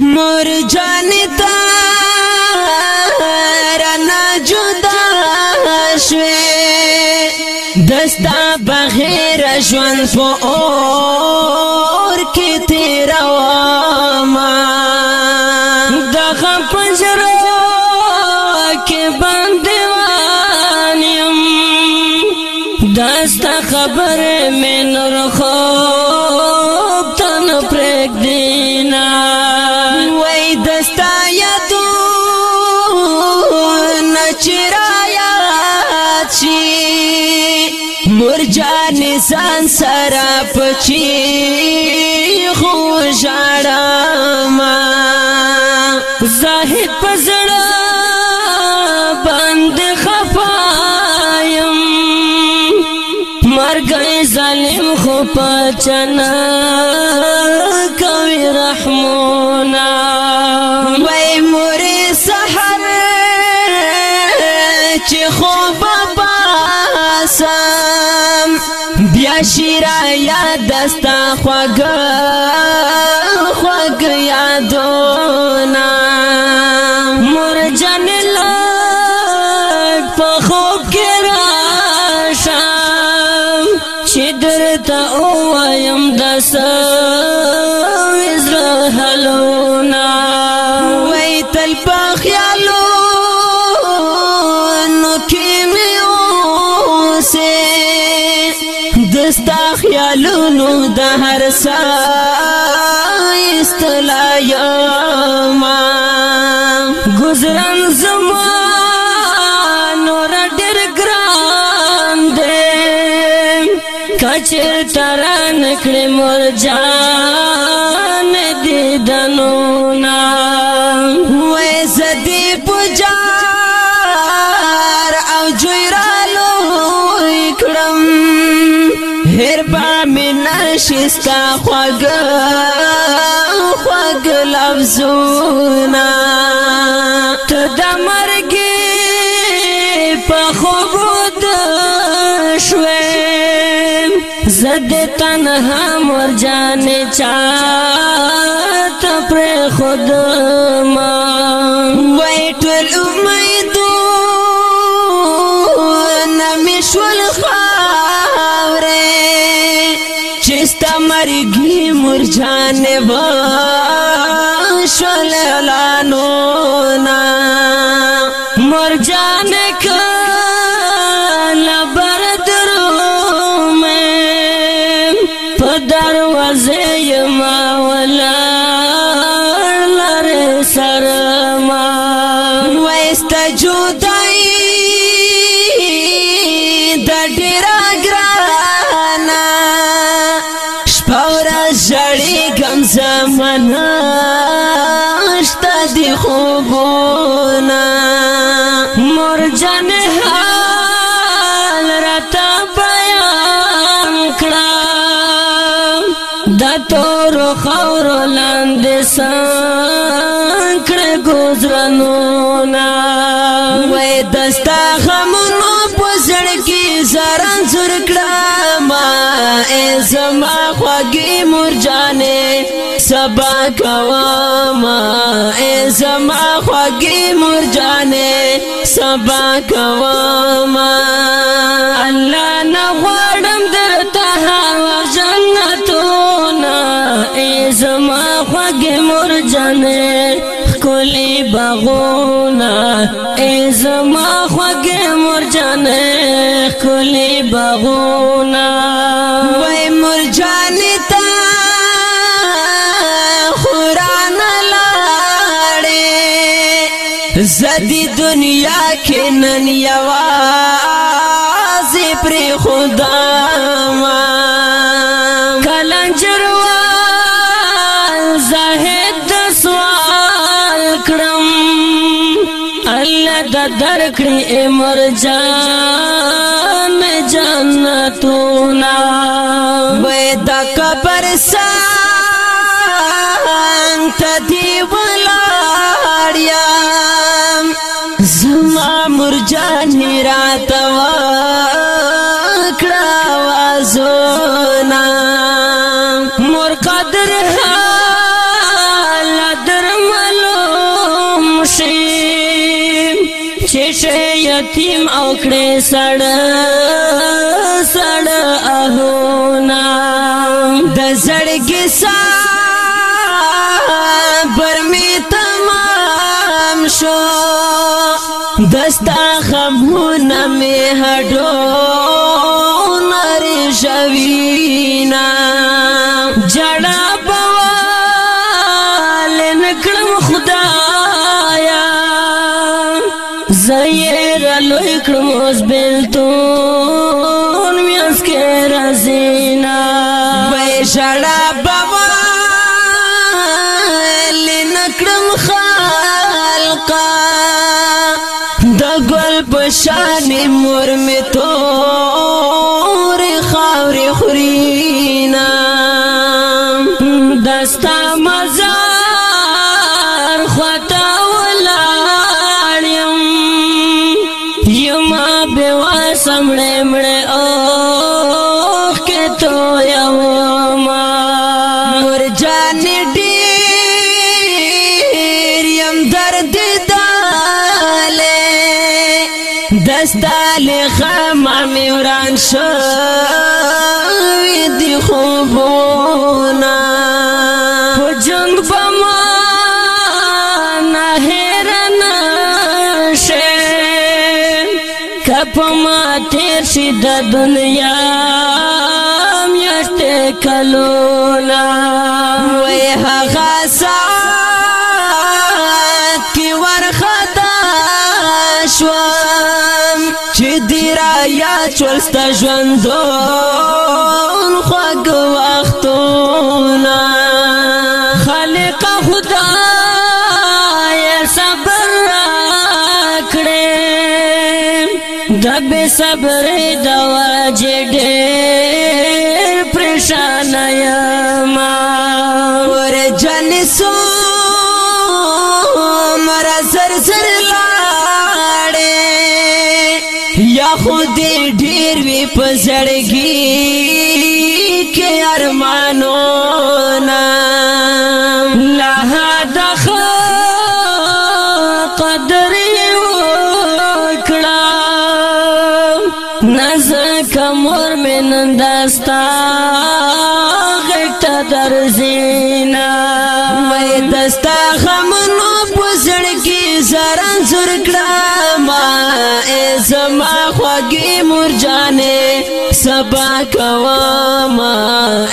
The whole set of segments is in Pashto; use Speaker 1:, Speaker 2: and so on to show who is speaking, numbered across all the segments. Speaker 1: مور جان تا رنا جدا شوي دستا بغیر ژوند په اور کې تیر واما دغه پنجرو کې باندې وانیم دستا خبر مې نور ځان سره پچی خو ژړم زاهد پزړه بند خفایم مرګ ظالم خو پچنا کوي رحمونا وای مور سحر چې خو بابا سره یا شیرا یا دستا خوگ خوگ یادونا مرجن لگ پا خوب کراشا چی درتا اوایم دستا سایست لایما گزرن زما نور ډېر ګران دې کچر تران کړې مور جان شستا خوګ خوګ لفظونه ته د مرګ په خوب د شوم زد تنها مر جان چا ته پر خود ما وای ټول امید نمیشول خو गार्गी मुरझाने शोलानो ना मुरझान का बरदरो में दरवाजे मावला सरमा वैस्त जुदाई زمانه شتا دی خوبونه مرجن حال رتا بیان کړه د تور خو مجبور کړم ای زما خوږی مرجانې سبا کوم ای زما خوږی مرجانې سبا کوم الله نه غواړم درته هوا جنتونه ای زما خوږی مرجانې خلی بغونا ای زما خوگ مرجان خلی بغونا وی مرجان تا خوران لاره زدی دنیا کې نن یوازې پر خدا ما کلنجر و د درکړې امر جان جنتونا وې د قبر سان تدی ولاړیا زما مرجان راتوا یتیم او کړې سړ سړ اهونا د زړګي سا برمی تمام شو دستا خمونه می هډو نری شوینا جړا کړم خلقا د ګل په شان مور می تور خاورې خورينا دستا مزار خطا ولاړم یما به واسمړې مړې استال غم امران شو دی خوبونه جنگ بما نهرن شین کپ ما تیر شي د دنیا میشت کلونا وای هغه سات کی ورخدا شوا یاد چولستا ژوندون خوږ وختونه خالق خدای صبر راکړې د بے صبر د وجه ډېر پریشان یم ور جن سو مرا سر سر لا خود ډیر وی پزړګي کې ارمانو نا له دخ قدر وکړه نزه کمر من دستا انزور کړما ای زما خوږی مرجانه سبا کوما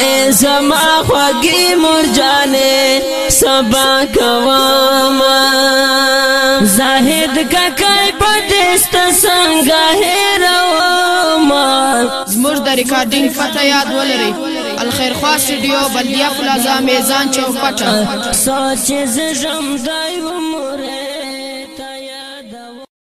Speaker 1: ای زما خوږی مرجانه سبا کوما زاهد ککای پدست څنګه هروما زموږ د ریکارډینګ پته یاد ولرئ الخير خوا سټډیو بلدیا پلازا میزان چوک پټه سوچ زړم دای عمره